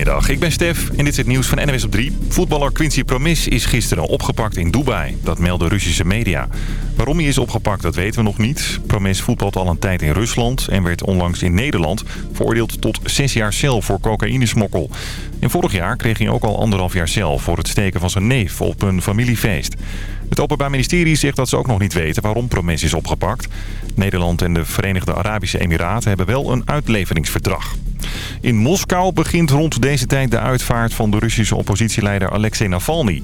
Goedemiddag, ik ben Stef en dit is het nieuws van NWS op 3. Voetballer Quincy Promis is gisteren opgepakt in Dubai. Dat melden Russische media. Waarom hij is opgepakt, dat weten we nog niet. Promis voetbalt al een tijd in Rusland en werd onlangs in Nederland... veroordeeld tot zes jaar cel voor cocaïnesmokkel. En vorig jaar kreeg hij ook al anderhalf jaar cel voor het steken van zijn neef op een familiefeest. Het Openbaar Ministerie zegt dat ze ook nog niet weten waarom Promes is opgepakt. Nederland en de Verenigde Arabische Emiraten hebben wel een uitleveringsverdrag. In Moskou begint rond deze tijd de uitvaart van de Russische oppositieleider Alexei Navalny.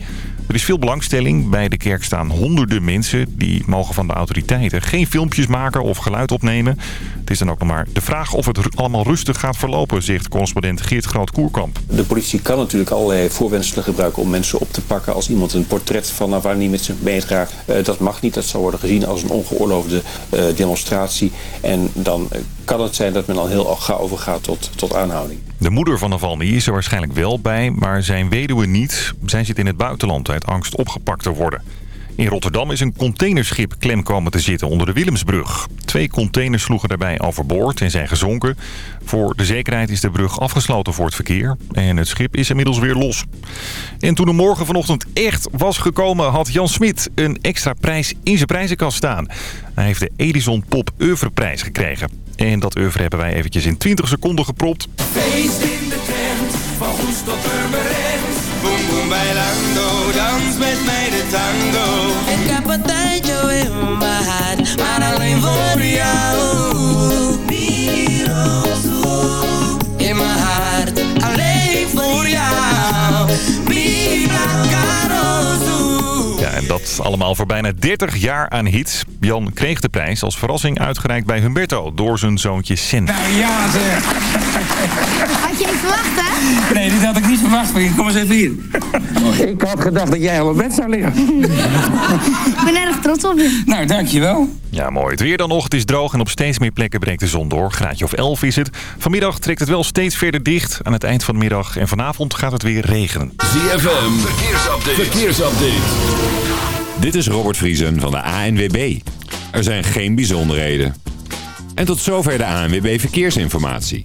Er is veel belangstelling. Bij de kerk staan honderden mensen. Die mogen van de autoriteiten geen filmpjes maken of geluid opnemen. Het is dan ook nog maar de vraag of het allemaal rustig gaat verlopen, zegt correspondent Geert Groot-Koerkamp. De politie kan natuurlijk allerlei voorwenselen gebruiken om mensen op te pakken. Als iemand een portret van Navalny met zich meedraagt. Uh, dat mag niet. Dat zal worden gezien als een ongeoorloofde uh, demonstratie. En dan uh, kan het zijn dat men al heel gauw overgaat tot, tot aanhouding. De moeder van Navalny is er waarschijnlijk wel bij, maar zijn weduwe niet. Zij zit in het buitenland uit angst opgepakt te worden. In Rotterdam is een containerschip klem komen te zitten onder de Willemsbrug. Twee containers sloegen daarbij overboord en zijn gezonken. Voor de zekerheid is de brug afgesloten voor het verkeer. En het schip is inmiddels weer los. En toen de morgen vanochtend echt was gekomen... had Jan Smit een extra prijs in zijn prijzenkast staan. Hij heeft de Edison Pop Oeuvreprijs gekregen. En dat oeuvre hebben wij eventjes in 20 seconden gepropt. Feest in de tent, van tot. Boom bailando, dans met mij de tango. Ik heb een tijdje in mijn hart, maar alleen voor jou. In mijn hart, alleen voor jou. Ja, en dat allemaal voor bijna 30 jaar aan hits. Jan kreeg de prijs als verrassing uitgereikt bij Humberto door zijn zoontje Sen. Nou ja zeg. Had je niet verwacht, hè? Nee, dit had ik niet verwacht. Maar kom eens even hier. Ik had gedacht dat jij al op bed zou liggen. Ik ben erg trots op je. Nou, dankjewel. Ja, mooi. Het weer dan nog. Het is droog en op steeds meer plekken breekt de zon door. Graadje of 11 is het. Vanmiddag trekt het wel steeds verder dicht. Aan het eind van de middag en vanavond gaat het weer regenen. ZFM, verkeersupdate. verkeersupdate. Dit is Robert Vriesen van de ANWB. Er zijn geen bijzonderheden. En tot zover de ANWB Verkeersinformatie.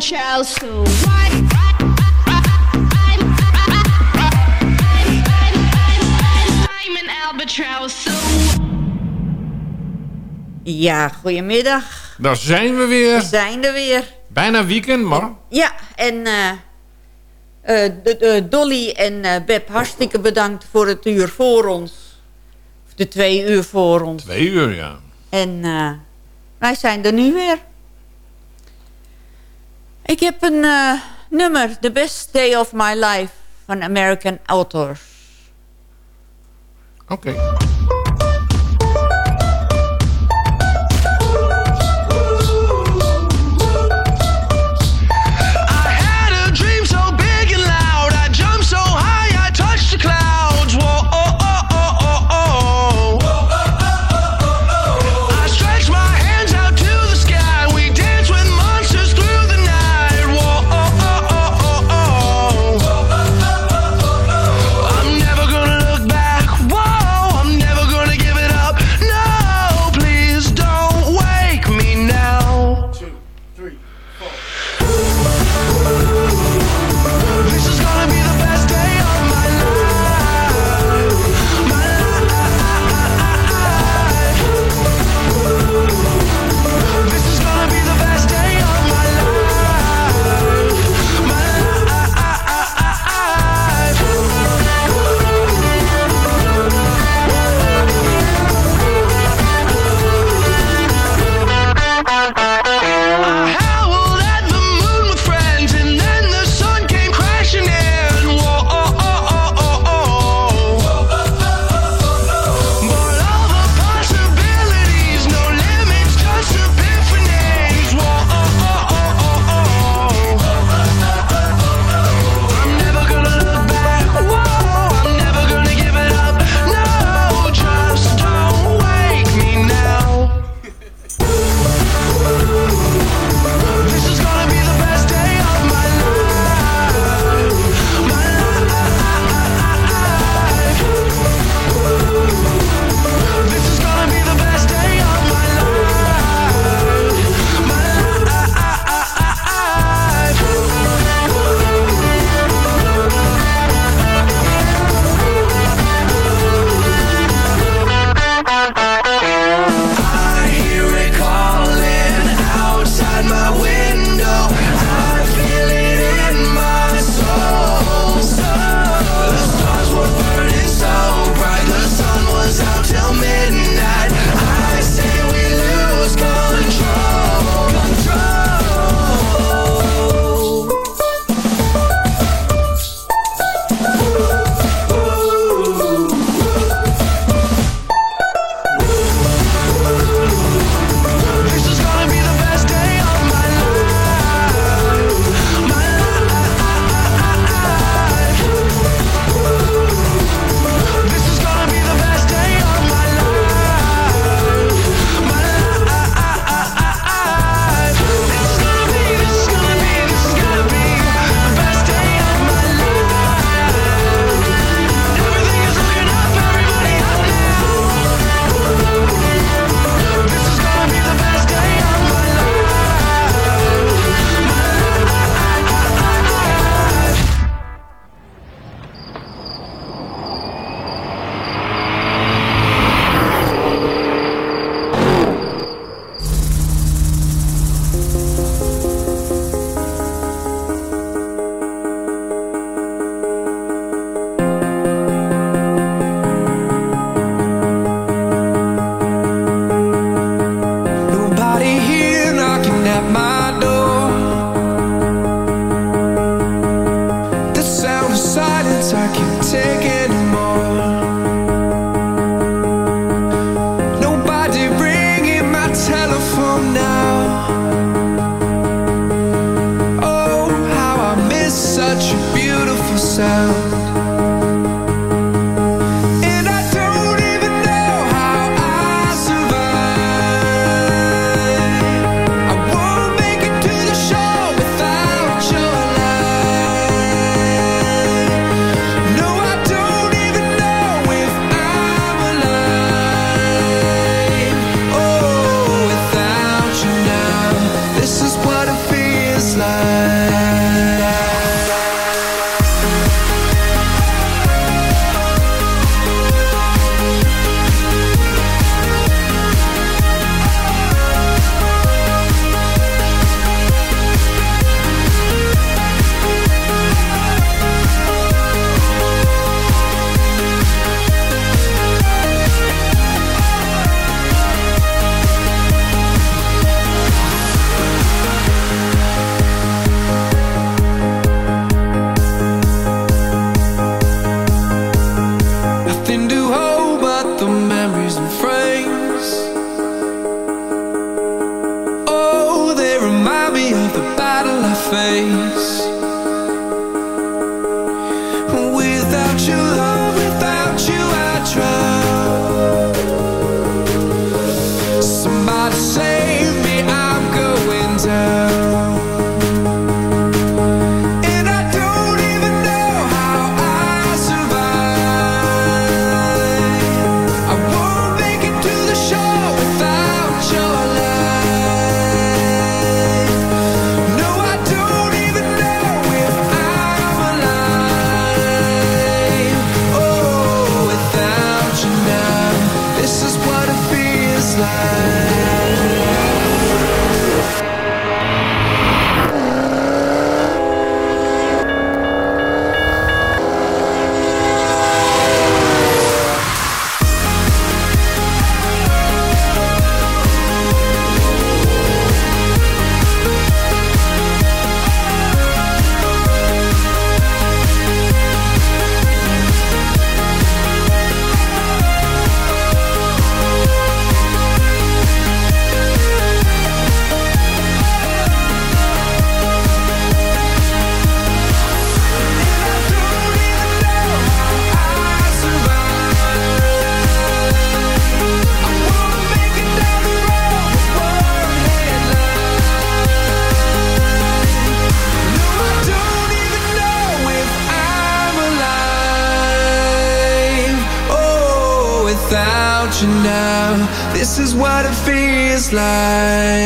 So why? Ja, goedemiddag. Daar zijn we weer. We zijn er weer. Bijna weekend, maar... Ja, en eh, eh, Dolly en eh, Beb, hartstikke bedankt voor het uur voor ons. Of de twee uur voor ons. Twee uur, ja. En eh, wij zijn er nu weer. Ik heb een eh, nummer, The Best Day of My Life, van American Authors. Oké.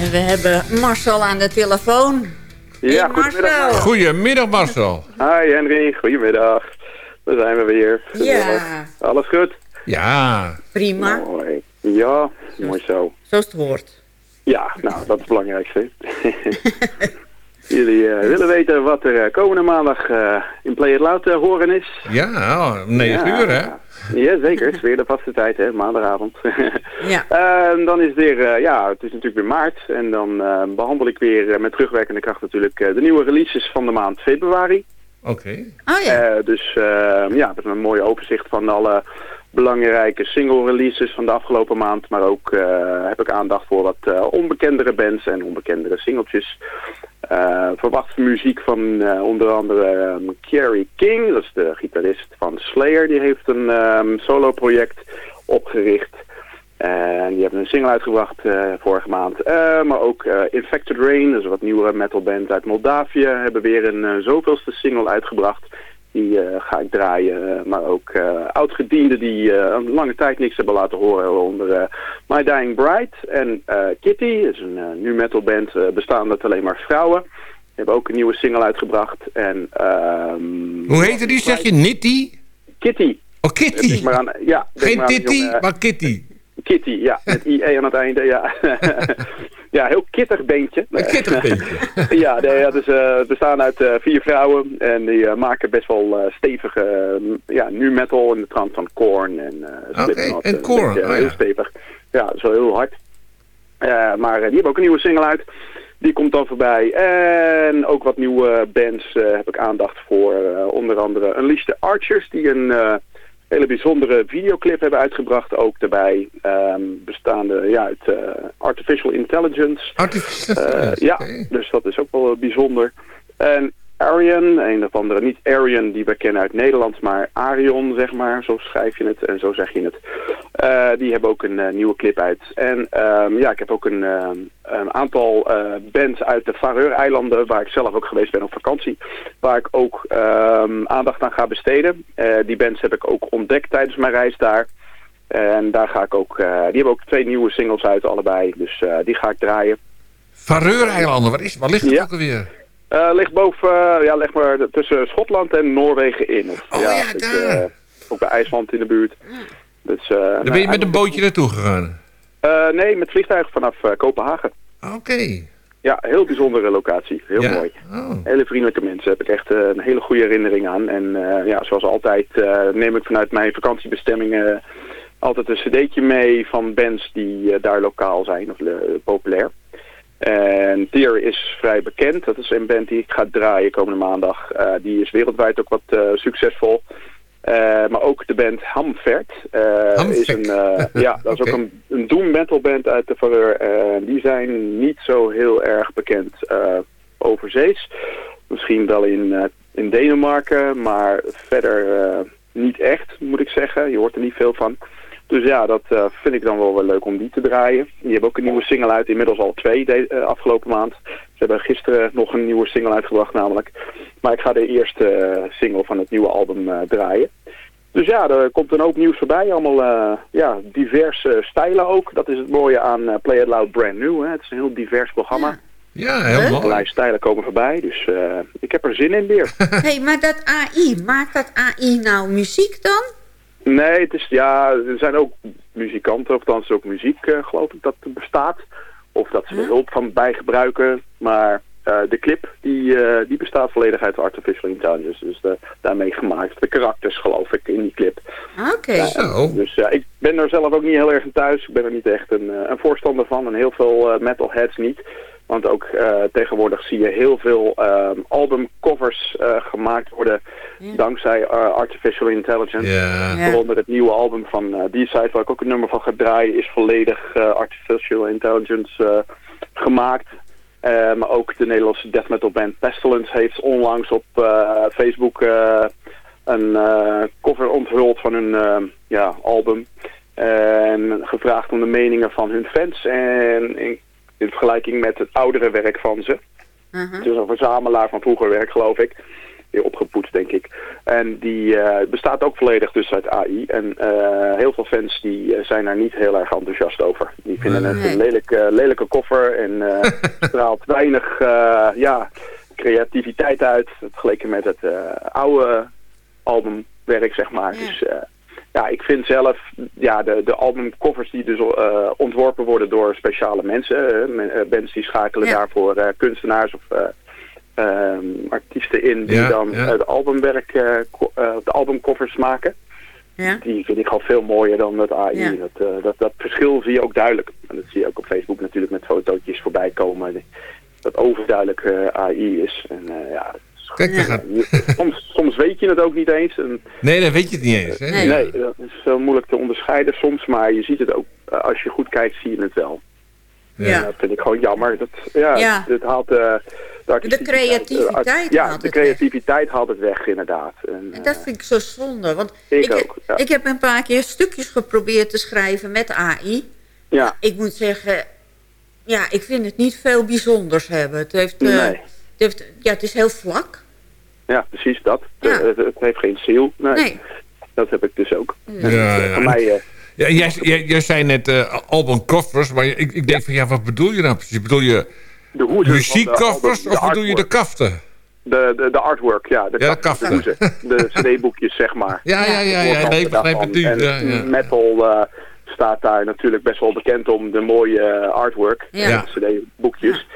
En we hebben Marcel aan de telefoon. Ja, Hey, goedemiddag. Marcel. Goedemiddag Marcel. Hi Henry, goedemiddag. Daar zijn we weer. Ja. Alles goed? Ja. Prima. Mooi. Ja, mooi zo. Zoals het hoort. Ja, nou, dat is het belangrijkste. Jullie eh, willen weten wat er eh, komende maandag eh, in Play It Loud te horen is? Ja, oh, 9 Ja. uur hè? Ja, zeker. Het is weer de vaste tijd, hè, maandagavond. Ja. En dan is het weer, eh, ja, het is natuurlijk weer maart. En dan eh, behandel ik weer met terugwerkende kracht natuurlijk eh, de nieuwe releases van de maand februari. Oké. Oh ja. Eh, dus eh, ja, met een mooi overzicht van alle belangrijke single releases van de afgelopen maand. Maar ook eh, heb ik aandacht voor wat eh, onbekendere bands en onbekendere singeltjes. Eh, verwacht muziek van onder andere um, Kerry King, dat is de gitarist van Slayer. Die heeft een ehm, solo project opgericht. En die hebben een single uitgebracht vorige maand. Maar ook Infected Rain, dat is wat nieuwere metalband uit Moldavië, hebben weer een zoveelste single uitgebracht. Die eh, ga ik draaien. Eh, maar ook eh oudgedienden die een lange tijd niks hebben laten horen. Onder My Dying Bride en Kitty, dat is een nu metalband eh, bestaande uit alleen maar vrouwen. Die hebben ook een nieuwe single uitgebracht. En, ehm, Hoe heette die? Zeg je Nitty? Kitty. Oh, Kitty. Denk maar aan, ja, Geen Titty, maar Kitty. Kitty, ja, met IE aan het einde, ja. ja, heel kittig beentje. Een kittig beentje. ja, nee, ja, dus, eh, het bestaan uit eh, vier vrouwen en die eh, maken best wel stevige, eh, ja, nu metal in de trant van Korn en Oké, Slipknot, en Korn, beetje, oh heel ja. stevig. Ja, wel heel hard. Maar die hebben ook een nieuwe single uit. Die komt dan voorbij. En ook wat nieuwe bands heb ik aandacht voor. onder andere Unleash the Archers, die een hele bijzondere videoclip hebben uitgebracht. Ook daarbij ehm, bestaande ja, uit eh, Artificial Intelligence. Artificial Eh, ja, dus dat is ook wel eh, bijzonder. En Arian, een of andere, niet Arian die we kennen uit Nederland, maar Arion, zeg maar. Zo schrijf je het en zo zeg je het. Eh, die hebben ook een eh, nieuwe clip uit. En ehm, ja, ik heb ook een, ehm, een aantal eh, bands uit de Faroe-eilanden, waar ik zelf ook geweest ben op vakantie, waar ik ook ehm, aandacht aan ga besteden. Die bands heb ik ook ontdekt tijdens mijn reis daar. En daar ga ik ook, die hebben ook twee nieuwe singles uit allebei, dus die ga ik draaien. Faroe-eilanden, waar, is, waar ligt het Ja. ook alweer? Eh, ligt boven, eh, ja, leg maar tussen Schotland en Noorwegen in. Of, Oh ja, dus, daar. eh, ook bij IJsland in de buurt. Dus, eh, Dan ben je met een bootje naartoe gegaan. Eh, nee, met vliegtuig vanaf eh, Kopenhagen. Oké. Ja, heel bijzondere locatie. Heel Ja? mooi. Oh. Hele vriendelijke mensen. Heb ik echt een hele goede herinnering aan. En eh, ja, zoals altijd eh, neem ik vanuit mijn vakantiebestemmingen altijd een cd'tje mee van bands die eh, daar lokaal zijn of populair. En Tier is vrij bekend. Dat is een band die ik ga draaien komende maandag. Eh, die is wereldwijd ook wat eh, succesvol. Eh, maar ook de band Hamvert. is een, ja, dat is ook een, een doom metal band uit de Valeur. Die zijn niet zo heel erg bekend overzees. Misschien wel in, in Denemarken, maar verder niet echt, moet ik zeggen. Je hoort er niet veel van. Dus ja, dat eh, vind ik dan wel wel leuk om die te draaien. Die hebben ook een nieuwe single uit, inmiddels al twee de, eh, afgelopen maand. Ze hebben gisteren nog een nieuwe single uitgebracht namelijk. Maar ik ga de eerste eh, single van het nieuwe album eh, draaien. Dus ja, er komt een hoop nieuws voorbij. Allemaal eh, ja, diverse stijlen ook. Dat is het mooie aan eh, Play It Loud Brand New. Hè. Het is een heel divers programma. Ja, heel mooi. Allerlei stijlen komen voorbij. Dus eh, ik heb er zin in weer. hey, maar dat AI, maakt dat AI nou muziek dan? Nee, het is, ja, er zijn ook muzikanten, of althans ook muziek, eh, geloof ik, dat er bestaat. Of dat ze er hulp van bij gebruiken. Maar eh, de clip, die, eh, die bestaat volledig uit artificial intelligence. Dus de, daarmee gemaakt. De karakters, geloof ik, in die clip. Oké. Ja, Dus ja, ik ben er zelf ook niet heel erg in thuis. Ik ben er niet echt een, eh, een voorstander van. En heel veel eh, metalheads niet. Want ook eh, tegenwoordig zie je heel veel ehm, albumcovers eh, gemaakt worden dankzij eh, artificial intelligence. Ja. Waaronder het nieuwe album van eh D-Side, waar ik ook een nummer van ga draaien, is volledig eh, artificial intelligence eh, gemaakt. Eh, maar ook de Nederlandse death metal band Pestilence heeft onlangs op eh, Facebook eh, een eh, cover onthuld van hun ja, album. En gevraagd om de meningen van hun fans. En in, in vergelijking met het oudere werk van ze. Het is een verzamelaar van vroeger werk, geloof ik. Weer opgepoetst, denk ik. En die eh, bestaat ook volledig dus uit AI. En eh, heel veel fans die eh, zijn daar niet heel erg enthousiast over. Die vinden het een lelijke, lelijke koffer en straalt weinig ja, creativiteit uit. Vergeleken met het oude albumwerk, zeg maar. Dus ja, ik vind zelf ja, de, de albumcovers die dus eh, ontworpen worden door speciale mensen. men- eh, bands die schakelen Ja. daarvoor eh, kunstenaars of eh, ehm, artiesten in die Ja, dan ja. de albumwerk, eh, ko- eh, de albumcovers maken. Ja. Die vind ik al veel mooier dan met AI. Ja. Dat, eh, dat, dat verschil zie je ook duidelijk. En dat zie je ook op Facebook natuurlijk met fotootjes voorbij komen. Dat overduidelijk eh, AI is. En eh, ja, Kijk, gaat- soms, soms weet je het ook niet eens. En, Nee, dan weet je het niet eens. Hè? Nee, dat is zo moeilijk te onderscheiden soms, maar je ziet het ook. eh, als je goed kijkt, zie je het wel. Ja. En Dat vind ik gewoon jammer. Dat, ja, Ja. Het haalt eh, de, creativiteit eh, art- Ja, haalt de het weg. creativiteit haalt het weg, inderdaad. En, En dat vind ik zo zonde. Want Ik ik, ook, ja. ik heb een paar keer stukjes geprobeerd te schrijven met AI. ja, Ik moet zeggen, ja, ik vind het niet veel bijzonders hebben. Het, heeft, eh, Nee. Heeft, ja, het is heel vlak. ja, precies dat. Eh, het, het heeft geen ziel. Nee. Nee. Dat heb ik dus ook. Ja, ja. Voor mij... eh, Ja, jij, jij, jij zei net eh albumcovers, maar ik, ik denk van ja, wat bedoel je nou precies? Bedoel je de muziekcovers album, of bedoel je de kaften? De, de, de artwork, ja. De, Ja, de kaften. De, de cd-boekjes, zeg maar. Ja, ja, ja, ja, nee, ik begrijp het nu, En ja, ja. metal eh, staat daar natuurlijk best wel bekend om de mooie artwork. Ja. De cd-boekjes.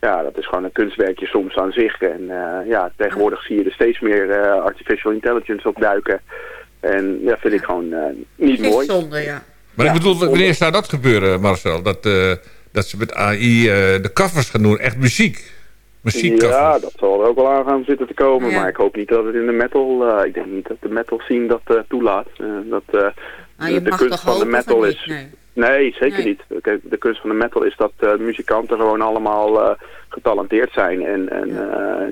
Ja, dat is gewoon een kunstwerkje soms aan zich. En eh, ja, tegenwoordig zie je er steeds meer eh, artificial intelligence op duiken. En dat vind ik gewoon eh, niet Vind ik mooi. zonde, ja. Maar Ja, ik bedoel, wanneer zou dat gebeuren, Marcel? Dat, eh, dat ze met AI eh, de covers gaan doen, echt muziek. Muziekcovers. Ja, dat zal er ook wel aan gaan zitten te komen. Ja. Maar ik hoop niet dat het in de metal... eh, ik denk niet dat de metal scene dat eh, toelaat. Eh, dat eh, Ah, je de, mag kunst toch van de metal is... nee. Nee, zeker Nee. niet. Kijk, de kunst van de metal is dat eh, muzikanten gewoon allemaal eh, getalenteerd zijn en, en, eh,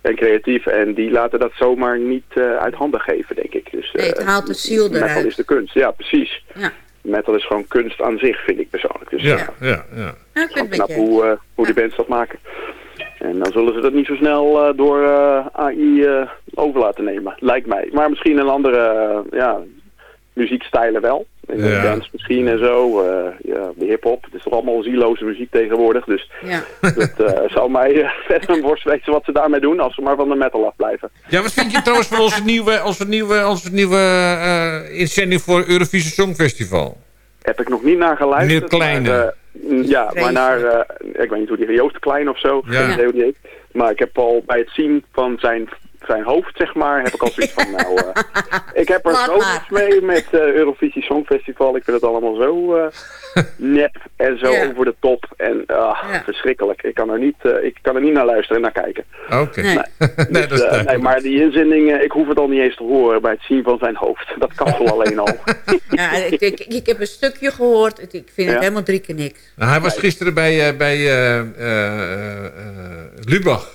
en creatief. En die laten dat zomaar niet eh, uit handen geven, denk ik. Dus, Nee, het haalt de ziel Metal eruit. is de kunst, ja, precies. Ja. Metal is gewoon kunst aan zich, vind ik persoonlijk. Dus Ja, ja, ja, ja. Ik knap hoe, hoe die bands dat maken. En dan zullen ze dat niet zo snel eh, door eh, AI eh, over laten nemen, lijkt mij. Maar misschien een andere ja, muziekstijlen wel. In de Ja. dance misschien en zo. eh, ja, de hip-hop. Het is toch allemaal zieloze muziek tegenwoordig. Dus Ja. dat eh, zou mij eh, verder een worst weten wat ze daarmee doen. Als ze maar van de metal afblijven. Ja, wat vind je trouwens van onze nieuwe, onze nieuwe, onze nieuwe eh, inzending voor Eurovisie Songfestival? Heb ik nog niet naar geluisterd. Meneer Kleine. maar, eh, ja, maar naar, eh, ik weet niet hoe die Joost Klein of zo. Ja. geen idee hoe die heet. Maar ik heb al bij het zien van zijn, zijn hoofd, zeg maar, heb ik al zoiets van, nou, eh, ik heb er zo mee met eh Eurovisie Songfestival. Ik vind het allemaal zo eh, nep en zo Ja. over de top. En ah, Ja. verschrikkelijk. Ik kan, er niet, eh, ik kan er niet naar luisteren en naar kijken. Oké. Nee. Dus, nee, maar die inzending, eh, ik hoef het al niet eens te horen bij het zien van zijn hoofd. Dat kan wel alleen al. Ja, ik, ik, ik heb een stukje gehoord. Ik vind het helemaal drie keer niks. Nou, hij was gisteren bij, eh, bij eh, eh, eh, eh, Lubach.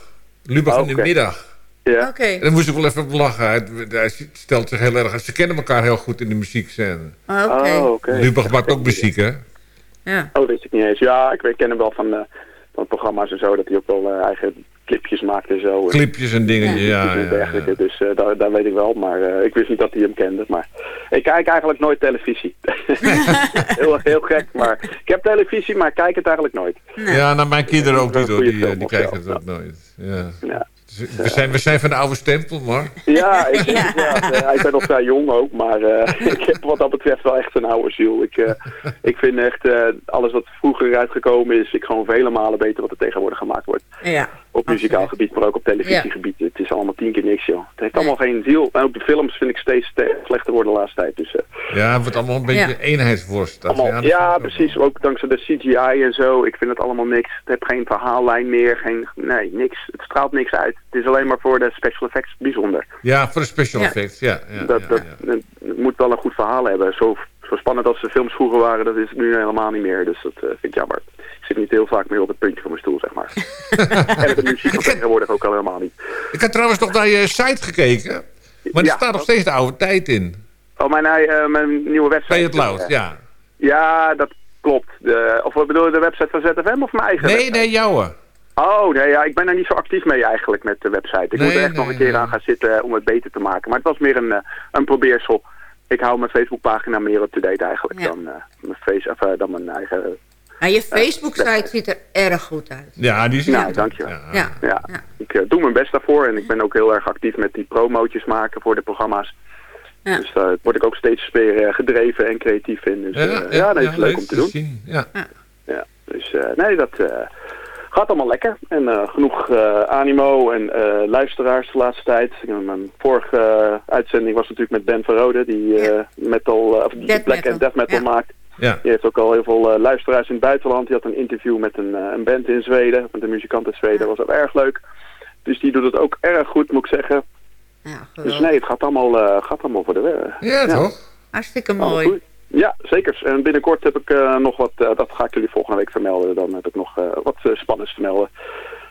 Lubach in de middag. Ja. Oké. En daar moest ik wel even op lachen. Hij, hij stelt zich heel erg... Ze kennen elkaar heel goed in de muziekscène. Oké. Oh, oké. Lubach maakt ook muziek, hè? Ja. Oh, dat wist ik niet eens. Ja, ik weet- ken hem wel van, eh, van programma's en zo, dat hij ook wel eh, eigen clipjes maakt en zo. En Clipjes en dingen. Ja, ja, en ja, dergelijke. Dus eh, daar, daar weet ik wel, maar eh, ik wist niet dat hij hem kende. Maar ik kijk eigenlijk nooit televisie. heel, heel gek, maar ik heb televisie, maar ik kijk het eigenlijk nooit. Ja, nou, mijn kinderen ook niet, hoor. Die, die kijken het ook nooit. Ja. We zijn, we zijn van de oude stempel, maar... Ja, ik, ja. ja, ik ben nog vrij jong ook, maar eh, ik heb wat dat betreft wel echt een oude ziel. Ik, eh, ik vind echt eh, alles wat vroeger uitgekomen is, ik gewoon vele malen beter wat er tegenwoordig gemaakt wordt. Ja. Op muzikaal gebied, maar ook op televisiegebied. Het is allemaal tien keer niks, joh. Het heeft allemaal geen ziel. En ook de films vind ik steeds te- slechter worden de laatste tijd. Dus, eh, Ja, het wordt allemaal een beetje Ja. eenheidsworst. Dat- allemaal, dat ja, precies. Ook dankzij de CGI en zo. Ik vind het allemaal niks. Het heeft geen verhaallijn meer. Geen, nee, niks. Het straalt niks uit. Het is alleen maar voor de special effects bijzonder. Ja, voor de special Ja. effects, ja. ja, dat, ja, dat. Het moet wel een goed verhaal hebben. Zo, zo spannend als de films vroeger waren, dat is het nu helemaal niet meer. Dus dat eh, vind ik jammer. Ik zit niet heel vaak meer op het puntje van mijn stoel, zeg maar. en de muziek tegenwoordig ook al helemaal niet. Ik had trouwens nog naar je site gekeken. Maar er Ja. staat nog steeds de oude tijd in. Oh, mijn, eh, mijn nieuwe website. Play it loud, ja. Ja, dat klopt. De, of wat bedoel je, de website van ZFM of mijn eigen Nee, website? nee, jouwe. Oh, nee, ja, ik ben er niet zo actief mee eigenlijk met de website. Ik Nee, moet er echt nee, nog een keer nee. aan gaan zitten om het beter te maken. Maar het was meer een, eh, een probeersel. Ik hou mijn Facebookpagina meer up-to-date eigenlijk Ja. dan, eh, mijn face, of, eh, dan mijn eigen... Nou, je Facebook-site ziet er erg goed uit. Ja, die is Nou, dankjewel. Ja. Ja, ik eh, doe mijn best daarvoor en ik ben ook heel erg actief met die promootjes maken voor de programma's. Ja. Dus daar word ik ook steeds weer eh, gedreven en creatief in. Dus eh, ja, dat is leuk om te doen. zien. Ja. Ja, dus eh, nee, dat eh, gaat allemaal lekker. En eh, genoeg eh, animo en eh, luisteraars de laatste tijd. Mijn vorige uitzending was natuurlijk met Ben Verrode, die eh, metal, of die black metal. en death metal Ja. maakt. Ja. Die heeft ook al heel veel eh, luisteraars in het buitenland. Die had een interview met een, een band in Zweden, met een muzikant in Zweden. Dat was ook erg leuk. Dus die doet het ook erg goed, moet ik zeggen. Ja, Dus geweldig. nee, het gaat allemaal, eh, gaat allemaal voor de weg. Ja, toch? Hartstikke Allemaal mooi. Ja, zeker. En binnenkort heb ik eh, nog wat, eh, dat ga ik jullie volgende week vermelden. Dan heb ik nog eh, wat eh, spannends te melden.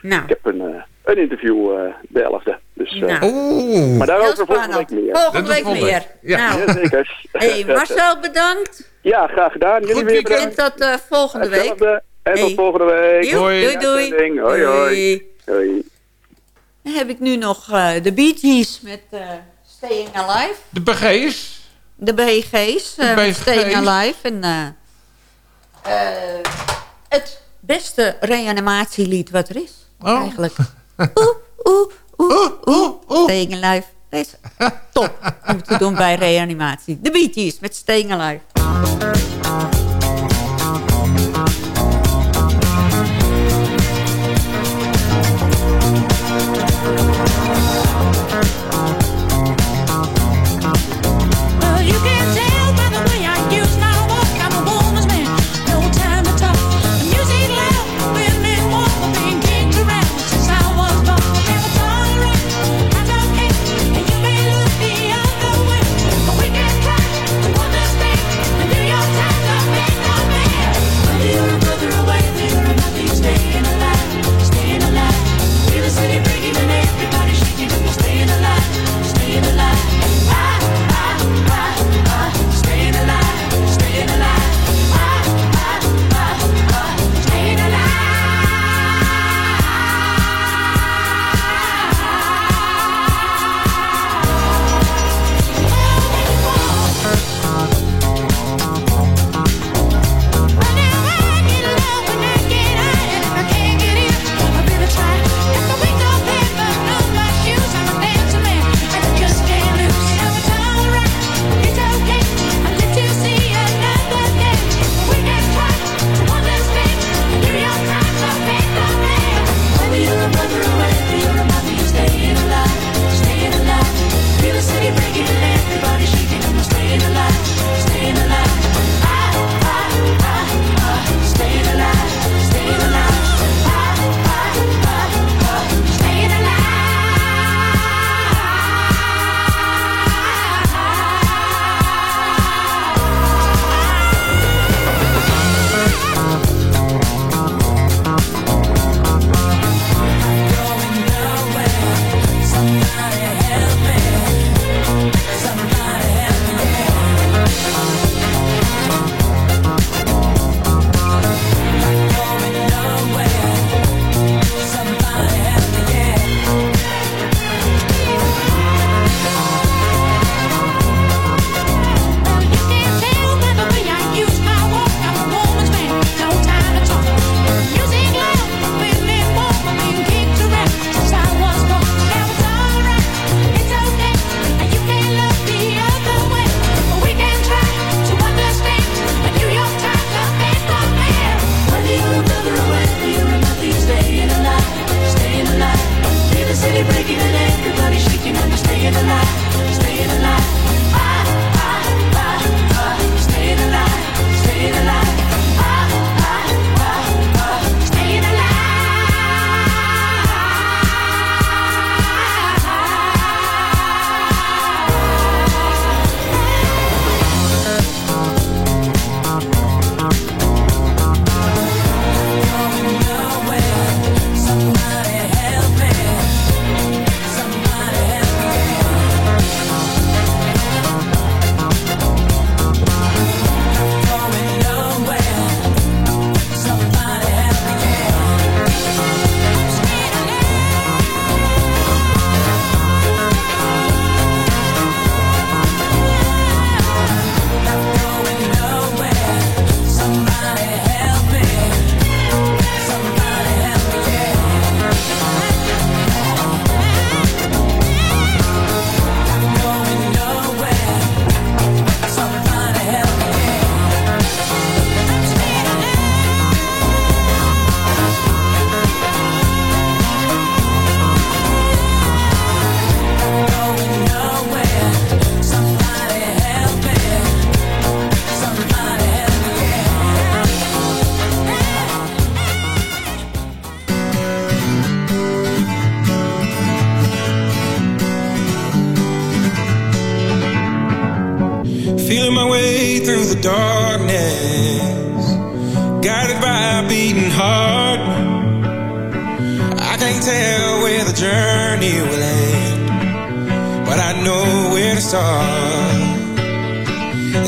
Nou, Ik heb een, eh, een interview eh, de 11e. Dus, eh, Nou. Oeh. maar daarover volgende week meer. Volgende Dat is week volgende meer. week. Ja. Nou, Ja, zeker. hey, Marcel, bedankt. Ja, graag gedaan. Jullie Goed weer weekend. En bedankt. tot eh, volgende week. En Hey. tot volgende week. Hoi. Doei, doei. Hoi, hoi. Hoi. Dan heb ik nu nog eh, de Bee Gees met eh, Staying Alive. De BG's. De BG's, eh, De met BG's. Staying Alive. En, eh, eh, het beste reanimatielied wat er is, Oh. eigenlijk. Oeh, oeh, oeh, oeh, Staying Alive. Dat is top om te doen bij reanimatie. De Bee Gees met Staying Alive.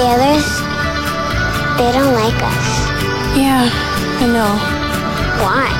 The others, they don't like us. Yeah, I know. Why?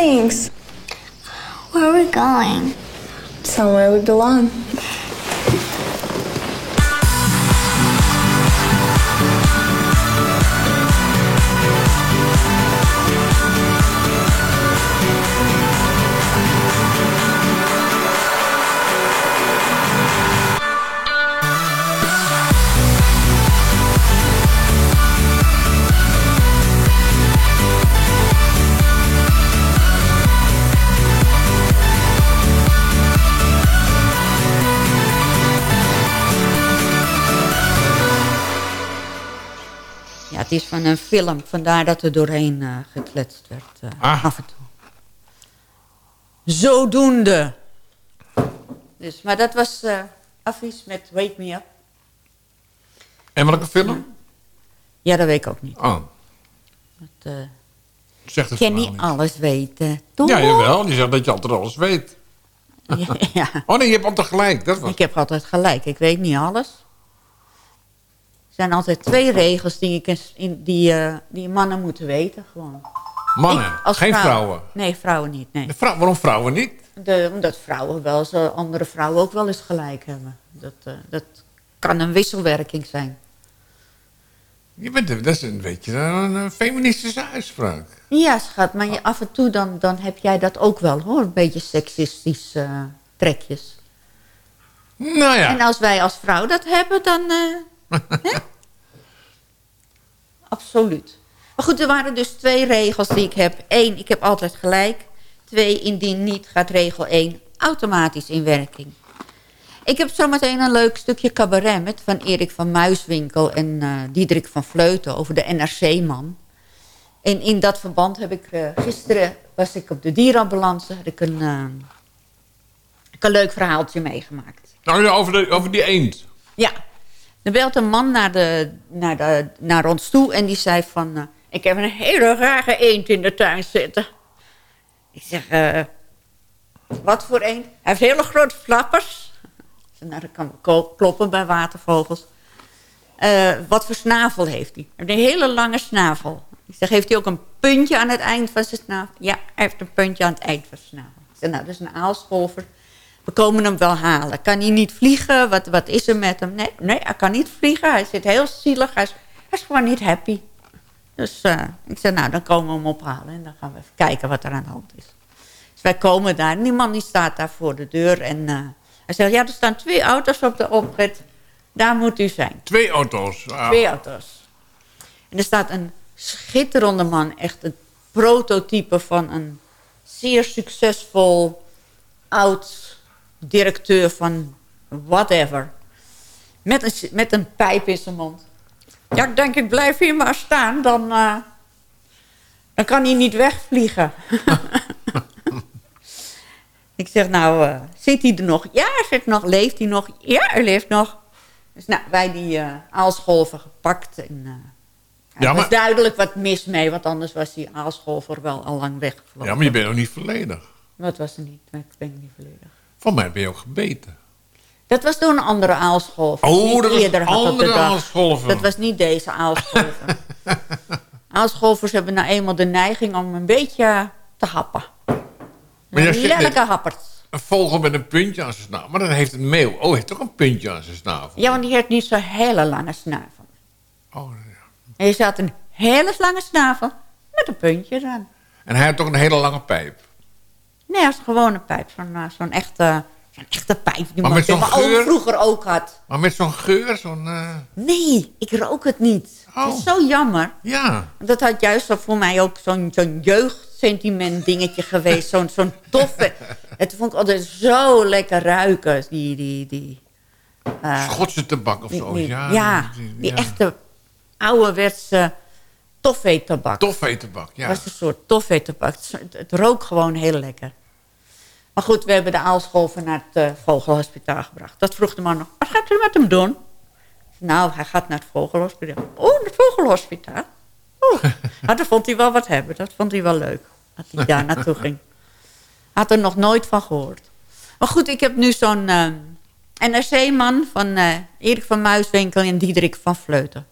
Things. Where are we going? Somewhere we belong. Een film. Vandaar dat er doorheen eh, gekletst werd. eh, Ah. Af en toe. Zodoende. Dus, maar dat was eh Affies met Wake Me Up. En welke film? Ja, dat weet ik ook niet. Oh, Dat, eh, zegt kan niet alles weten, toch? Ja, jawel. Die zegt dat je altijd alles weet. ja. Oh nee, je hebt altijd gelijk. Dat was... Ik heb altijd gelijk. Ik weet niet alles. Er zijn altijd twee regels die, ik in, die, eh, die mannen moeten weten. Gewoon. Mannen, Ik geen vrouw- vrouwen. Nee, vrouwen niet. Nee. Vrou- waarom vrouwen niet? De, omdat vrouwen wel eh, andere vrouwen ook wel eens gelijk hebben. Dat, eh, dat kan een wisselwerking zijn. Je bent, dat is een beetje een, een feministische uitspraak. Ja, schat, maar je, af en toe dan, dan heb jij dat ook wel, hoor. Een beetje seksistische eh, trekjes. Nou ja. En als wij als vrouw dat hebben, dan... Absoluut. Maar goed, er waren dus twee regels die ik heb. Eén, ik heb altijd gelijk. 2 indien niet gaat regel 1 automatisch in werking. Ik heb zometeen een leuk stukje cabaret met van Erik van Muiswinkel en eh Diederik van Vleuten over de NRC-man. En in dat verband heb ik eh, gisteren was ik op de dierenambulance, had ik een, eh, ik een leuk verhaaltje meegemaakt. Nou ja, over, de, over die eend. Ja, er belt een man naar, de, naar, de, naar ons toe en die zei van... eh, ik heb een hele rare eend in de tuin zitten. Ik zeg, eh, wat voor eend? Hij heeft hele grote flappers. Nou, dat kan kloppen bij watervogels. Eh, wat voor snavel heeft hij? Hij heeft een hele lange snavel. Ik zeg, heeft hij ook een puntje aan het eind van zijn snavel? Ja, hij heeft een puntje aan het eind van zijn snavel. Ik zeg, nou, dat is een aalscholver. We komen hem wel halen. Kan hij niet vliegen? Wat, wat is er met hem? Nee, nee, hij kan niet vliegen. Hij zit heel zielig. Hij is, hij is gewoon niet happy. Dus eh, ik zei, nou, dan komen we hem ophalen. En dan gaan we even kijken wat er aan de hand is. Dus wij komen daar. En die man die staat daar voor de deur. En eh, hij zegt, ja, er staan twee auto's op de oprit. Daar moet u zijn. Twee auto's. Ah. Twee auto's. En er staat een schitterende man. Echt een prototype van een zeer succesvol oud directeur van whatever. Met een, met een pijp in zijn mond. Ja, ik denk ik blijf hier maar staan. Dan, eh, dan kan hij niet wegvliegen. ik zeg nou, eh, zit hij er nog? Ja, hij zit nog. Leeft hij nog? Ja, hij leeft nog. Dus nou, wij die eh aalscholver gepakt. En, er Ja, was maar- duidelijk wat mis mee. Want anders was die aalscholver wel al lang weggevlogen. Ja, maar je bent nog niet volledig. Wat was er niet? Ik ben niet volledig. Van mij ben je ook gebeten. Dat was door een andere aalscholver. Oh, dat was eerder had andere aalscholver. Dat was niet deze aalscholver. aalscholvers hebben nou eenmaal de neiging om een beetje te happen. Lelijke happers. Een vogel met een puntje aan zijn snavel. Maar dan heeft een meeuw. Oh, heeft ook een puntje aan zijn snavel. Ja, want die heeft niet zo'n hele lange snavel. Oh, En je zat een hele lange snavel met een puntje eraan. En hij heeft toch een hele lange pijp. Nee, dat is gewoon een pijp. Zo'n eh, zo'n echte, zo'n echte pijp die Maar met zo'n geur? vroeger ook had. Maar met zo'n geur, zo'n... eh, Nee, ik rook het niet. Het is zo jammer. Ja. Dat had juist voor mij ook zo'n zo'n jeugdsentiment dingetje geweest. Zo'n zo'n toffe... Het vond ik altijd zo lekker ruiken. Die, die, die, eh, Schotse tabak of die- zo. die- ja, ja, die echte ouderwetse toffee-tabak. Toffee-tabak, ja. Het was een soort toffee-tabak. Het, het rook gewoon heel lekker. Maar goed, we hebben de aalscholver naar het eh, vogelhospitaal gebracht. Dat vroeg de man nog, wat gaat u met hem doen? Nou, hij gaat naar het vogelhospitaal. Oh, het vogelhospitaal? Oh, nou, dan vond hij wel wat hebben. Dat vond hij wel leuk, dat hij daar naartoe ging. Had er nog nooit van gehoord. Maar goed, ik heb nu zo'n eh, NRC-man van eh, Erik van Muiswinkel en Diederik van Vleuten.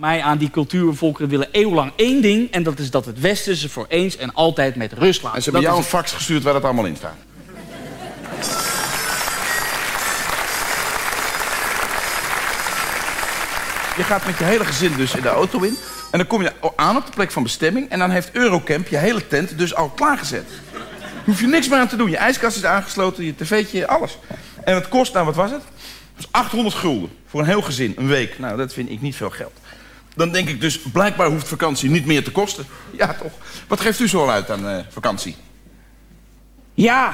Mij aan die cultuurvolkeren willen eeuwenlang één ding... en dat is dat het Westen ze voor eens en altijd met rust laat. En ze hebben Dat jou een fax gestuurd waar dat allemaal in staat. Je gaat met je hele gezin dus in de auto in. En dan kom je aan op de plek van bestemming. En dan heeft Eurocamp je hele tent dus al klaargezet. Daar hoef je niks meer aan te doen. Je ijskast is aangesloten, je tv'tje, alles. En het kost, nou wat was het? Dat was 800 gulden. Voor een heel gezin, een week. Nou, dat vind ik niet veel geld. Dan denk ik dus, blijkbaar hoeft vakantie niet meer te kosten. Ja, toch? Wat geeft u zo al uit aan eh, vakantie? Ja,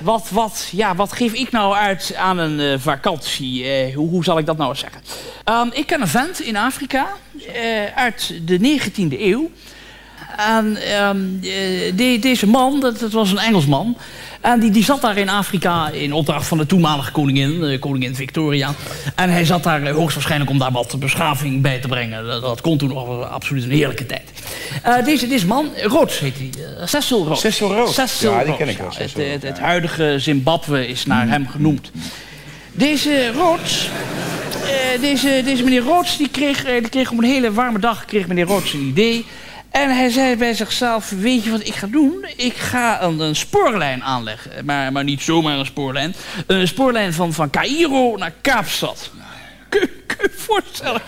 wat, wat, ja, wat geef ik nou uit aan een eh, vakantie? Eh, hoe, hoe zal ik dat nou eens zeggen? Ehm, ik ken een vent in Afrika eh, uit de 19e eeuw. En ehm, eh, de- deze man, dat, dat was een Engelsman. En die, die zat daar in Afrika in opdracht van de toenmalige koningin, eh, koningin Victoria. En hij zat daar eh, hoogstwaarschijnlijk om daar wat beschaving bij te brengen. Dat, dat kon toen nog absoluut een heerlijke tijd. Deze, deze man, Rhodes heet hij. eh, Cecil Rhodes. Cecil Rhodes. Cecil Ja, die ken ik wel, ja. Het, het, Rhodes, het huidige Zimbabwe is naar hem genoemd. Deze eh, deze, deze meneer Rhodes, die kreeg, die kreeg op een hele warme dag kreeg meneer Rhodes een idee. En hij zei bij zichzelf, weet je wat ik ga doen? Ik ga een, een spoorlijn aanleggen. Maar, maar niet zomaar een spoorlijn. Een spoorlijn van, van Cairo naar Kaapstad. Voorstellen?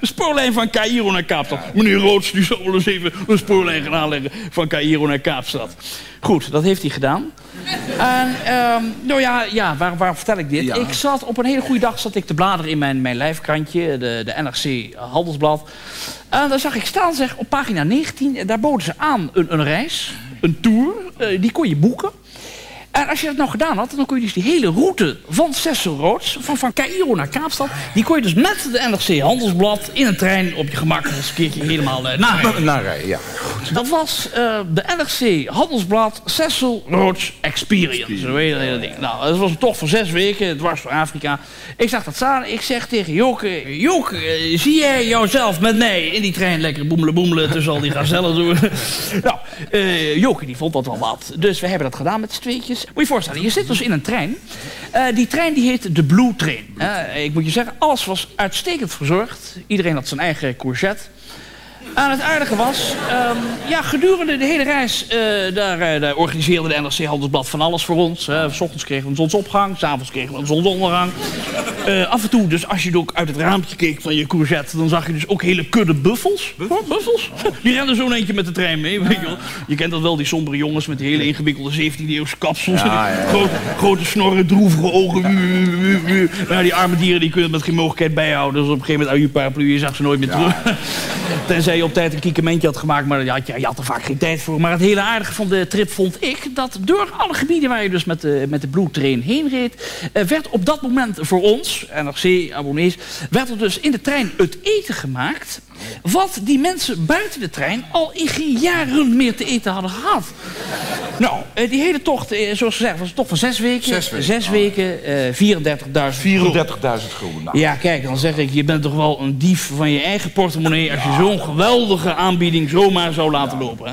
Een spoorlijn van Cairo naar Kaapstad. Meneer Roods, die zal wel eens even een spoorlijn gaan aanleggen van Cairo naar Kaapstad. Goed, dat heeft hij gedaan. En, ehm, nou ja, ja waar, waar vertel ik dit? Ik zat op een hele goede dag zat ik te bladeren in mijn, mijn lijfkrantje, de, de NRC Handelsblad. En daar zag ik staan, zeg, op pagina 19, daar boden ze aan een, een reis, een tour, eh, die kon je boeken. En als je dat nou gedaan had, dan kon je dus die hele route van Cecil Rhodes, van, van Cairo naar Kaapstad, die kon je dus met de NRC Handelsblad in een trein op je gemak eens een keertje helemaal uh, narijden. Narijden, ja. Dat was eh, de NRC Handelsblad Cecil Rhodes Experience. Zo hele ding. Nou, dat was een tocht van zes weken, dwars door Afrika. Ik zag dat staan. Ik zeg tegen Joke, Joke, eh, zie jij jouzelf met mij in die trein lekker boemelen boemelen tussen al die gazellen door? nou, eh, Joke die vond dat wel wat. Dus we hebben dat gedaan met z'n tweetjes. Moet je je voorstellen, je zit dus in een trein. Eh, die trein die heet de Blue Train. Eh, ik moet je zeggen, alles was uitstekend verzorgd. Iedereen had zijn eigen courgette. En het aardige was, ehm, ja, gedurende de hele reis, eh, daar, eh, daar organiseerde de NRC Handelsblad van alles voor ons. Uh, s ochtends kregen we een zonsopgang, s'avonds kregen we een zonsondergang. Eh, af en toe, dus als je ook uit het raampje keek van je courgette, dan zag je dus ook hele kudde buffels. Hoor, buffels? Die renden zo'n eentje met de trein mee, weet je wel. Je kent dat wel, die sombere jongens met die hele ingewikkelde 17e-eeuwse kapsels. Ja, ja, ja. Grote, grote snorren, droevige ogen. Ja, die arme dieren die kunnen het met geen mogelijkheid bijhouden. Dus op een gegeven moment uit je paraplu, je zag ze nooit meer terug. Tenzij je op tijd een kiekementje had gemaakt, maar je had er vaak geen tijd voor. Maar het hele aardige van de trip vond ik dat door alle gebieden waar je dus met de, met de Blue Train heen reed, eh, werd op dat moment voor ons, NRC-abonnees, werd er dus in de trein het eten gemaakt. Wat die mensen buiten de trein al in geen jaren meer te eten hadden gehad. Nou, eh, die hele tocht, eh, zoals gezegd, was een tocht van zes weken. Zes weken. weken, eh, 34.000 34.000 gulden. Nou. ja, kijk, dan zeg ik, je bent toch wel een dief van je eigen portemonnee... als je zo'n geweldige aanbieding zomaar zou laten lopen. Hè?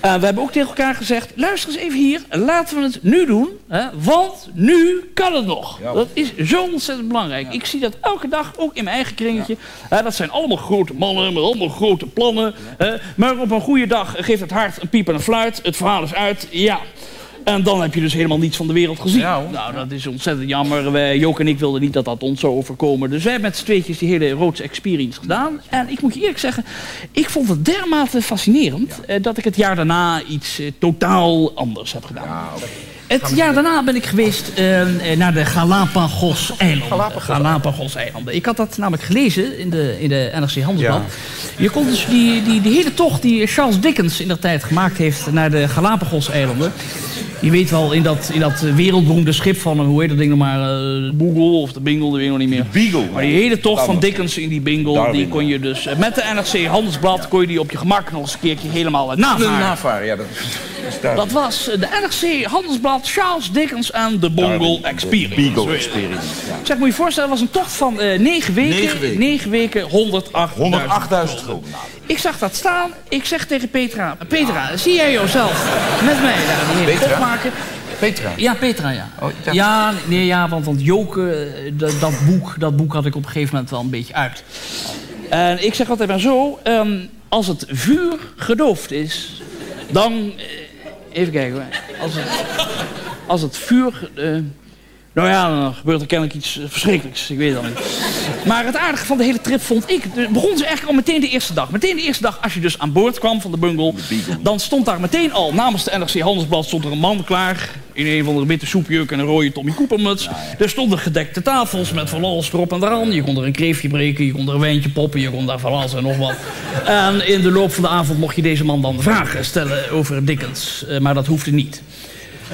Eh, we hebben ook tegen elkaar gezegd, luister eens even hier... laten we het nu doen, hè? want nu kan het nog. Dat is zo ontzettend belangrijk. Ik zie dat elke dag, ook in mijn eigen kringetje. Dat zijn allemaal grote mannen met allemaal grote plannen. maar op een goede dag geeft het hart een piep en een fluit. Het verhaal is uit, ja... En dan heb je dus helemaal niets van de wereld gezien. nou, dat is ontzettend jammer. Wij, Jook en ik wilden niet dat dat ons zou overkomen. Dus wij hebben met z'n tweetjes die hele Roods Experience gedaan. En ik moet je eerlijk zeggen, ik vond het dermate fascinerend... eh, dat ik het jaar daarna iets eh, totaal anders heb gedaan. Het jaar daarna ben ik geweest eh, eh, naar de Galapagos-eilanden. Galapagos-eilanden. Ik had dat namelijk gelezen in de, in de NRC Handelsblad. Je kon dus die, die, die hele tocht die Charles Dickens in der tijd gemaakt heeft naar de Galapagos-eilanden. Je weet wel, in dat, in dat wereldberoemde schip van, hem, hoe heet dat ding nog maar, de Boegle of de Bingle, dat weet ik nog niet meer. Beagle. Maar die hele tocht van Dickens in die Bingle, die kon je dus met de NRC Handelsblad, kon je die op je gemak nog eens een keertje helemaal navaren. Navaren, ja, dat is. Dat was de NRC Handelsblad Charles Dickens en de Bongle Experience. Beagle. Experience. Ja. Zeg, moet je voorstellen, het was een tocht van eh 9 weken. Negen weken. 9 weken, 108.000. 108.000 gulden. Ik zag dat staan. Ik zeg tegen Petra, Petra, zie jij jezelf met mij daar Petra? tocht maken? Petra. Ja, Petra, ja. Oh, dacht- Ja, nee, ja, want, want Joke, eh, dat, dat, boek, dat boek had ik op een gegeven moment wel een beetje uit. En ik zeg altijd maar zo, ehm, als het vuur gedoofd is, dan... even kijken. Als het, als het vuur... eh, nou ja, dan gebeurt er kennelijk iets eh, verschrikkelijks. Ik weet het al niet. Maar het aardige van de hele trip vond ik... Het begon ze eigenlijk al meteen de eerste dag. Meteen de eerste dag als je dus aan boord kwam van de bungle... dan stond daar meteen al namens de NRC Handelsblad... stond er een man klaar in een van de witte soepjuk en een rode Tommy Coopermuts. Er stonden gedekte tafels met van alles erop en eraan. Je kon er een kreefje breken, je kon er een wijntje poppen... je kon daar van alles en nog wat. En in de loop van de avond mocht je deze man dan vragen stellen over Dickens. Eh, maar dat hoefde niet.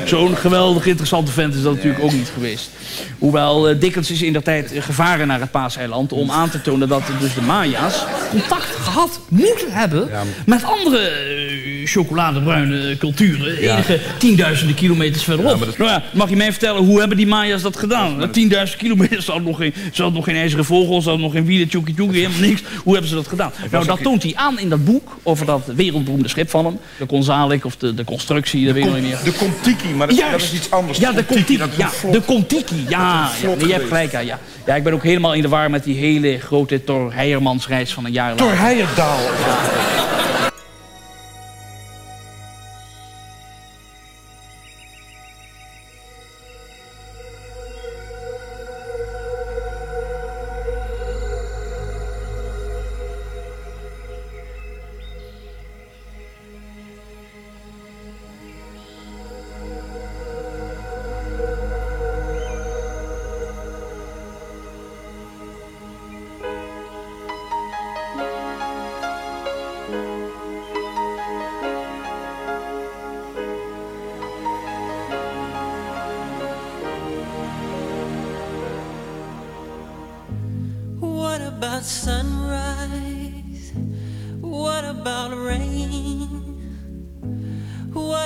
Zo'n geweldig interessante vent is dat natuurlijk ook niet geweest. Hoewel eh, Dickens is in der tijd gevaren naar het Paaseiland... om aan te tonen dat dus de Maya's contact gehad moeten hebben... met andere eh, chocoladebruine culturen... Ja. enige tienduizenden kilometers verderop. Ja, maar dat- Nou ja, mag je mij vertellen, hoe hebben die Maya's dat gedaan? Tienduizend kilometer, ze hadden nog geen, ze hadden nog geen ijzeren vogels... ze hadden nog geen wielen, tjoekie tjoekie, helemaal niks. Hoe hebben ze dat gedaan? Nou, dat toont hij aan in dat boek... over dat wereldberoemde schip van hem. De Gonzalik of de, de constructie, dat weet ik niet meer. De Contiki, maar dat, dat is iets anders. Ja, de Contiki. dat is Ja, de Contiki. Ja, Dat nee, je hebt gelijk. Ja, ja. ja, ik ben ook helemaal in de war met die hele grote Thor Heijermans reis van een jaar lang. Door Heijerdaal.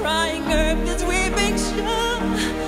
crying earth, this weeping shore?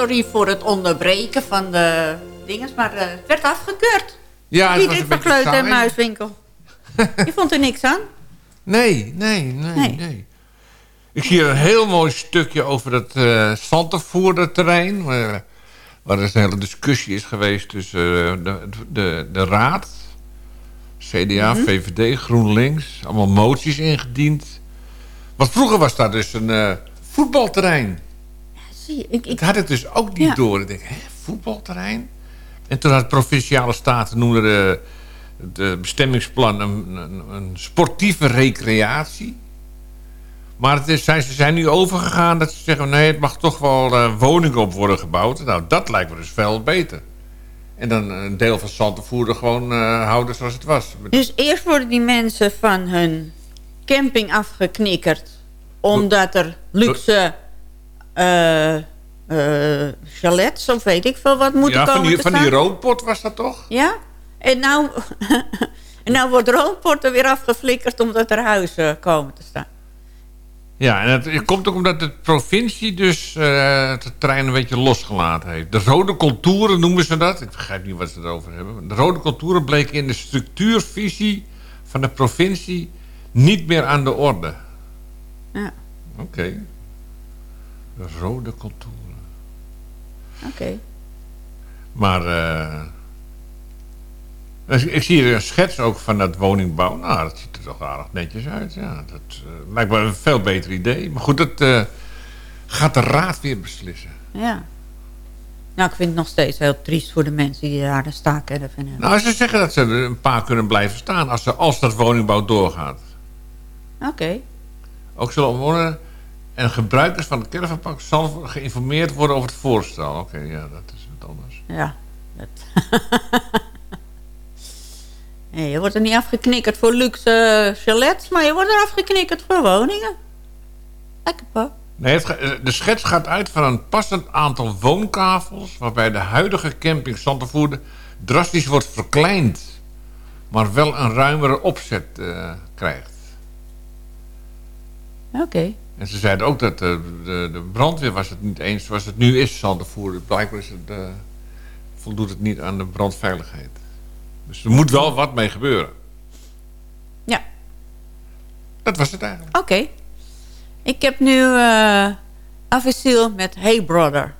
Sorry voor het onderbreken van de dinges, maar eh, het werd afgekeurd. Ja, het Wie was een van beetje Kleut en saai. Muiswinkel. Je vond er niks aan? Nee, nee, nee, Nee. nee. Ik zie een heel mooi stukje over het eh Santervoerderterrein. Waar, waar dus een hele discussie is geweest tussen eh, de, de, de raad, CDA, Mhm. VVD, GroenLinks. Allemaal moties ingediend. Want vroeger was daar dus een eh, voetbalterrein. Zie je, ik, had het dus ook niet Ja. door. Ik denk, hè, voetbalterrein? En toen had provinciale staten noemde de, de bestemmingsplan een, een, een sportieve recreatie. Maar het is, zijn, ze zijn nu overgegaan dat ze zeggen... nee, het mag toch wel eh, woningen op worden gebouwd. Nou, dat lijkt me dus veel beter. En dan een deel van Santenvoerder gewoon eh, houden zoals het was. Dus eerst worden die mensen van hun camping afgeknikkerd... omdat er luxe eh, eh, chalets of weet ik veel wat moeten ja, komen van die, te van die roodpot was dat toch? Ja? En nou, en nou wordt Roodport er weer afgeflikkerd... omdat er huizen komen te staan. Ja, en het, het komt ook omdat de provincie dus eh, het terrein een beetje losgelaten heeft. De rode contouren noemen ze dat. Ik begrijp niet wat ze erover hebben. De rode contouren bleken in de structuurvisie van de provincie niet meer aan de orde. Ja, Oké. De rode contouren. oké. Maar eh, ik, ik zie hier een schets ook van dat woningbouw. Nou, dat ziet er toch aardig netjes uit. Ja, dat eh, lijkt me een veel beter idee. Maar goed, dat eh, gaat de raad weer beslissen. Ja. Nou, ik vind het nog steeds heel triest voor de mensen die daar een staakerf in hebben. Nou, ze zeggen dat ze er een paar kunnen blijven staan als, ze, als dat woningbouw doorgaat. Oké. Ook zullen omwonenden en gebruikers van het caravanpark zal geïnformeerd worden over het voorstel. Oké, ja, dat is wat anders. Ja. Dat. nee, je wordt er niet afgeknikkerd voor luxe chalets... maar je wordt er afgeknikkerd voor woningen. Lekker, pa. Nee, het eh, de schets gaat uit van een passend aantal woonkavels... waarbij de huidige camping Santervoerde drastisch wordt verkleind... maar wel een ruimere opzet eh, krijgt. Oké. En ze zeiden ook dat de, de, de brandweer was het niet eens zoals het nu is, Sandervoerde. Blijkbaar is het, eh, voldoet het niet aan de brandveiligheid. Dus er moet wel wat mee gebeuren. Ja. Dat was het eigenlijk. Oké. Ik heb nu eh Avicil met Hey Brother.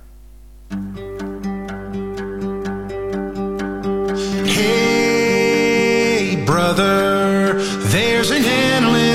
Hey, brother, there's an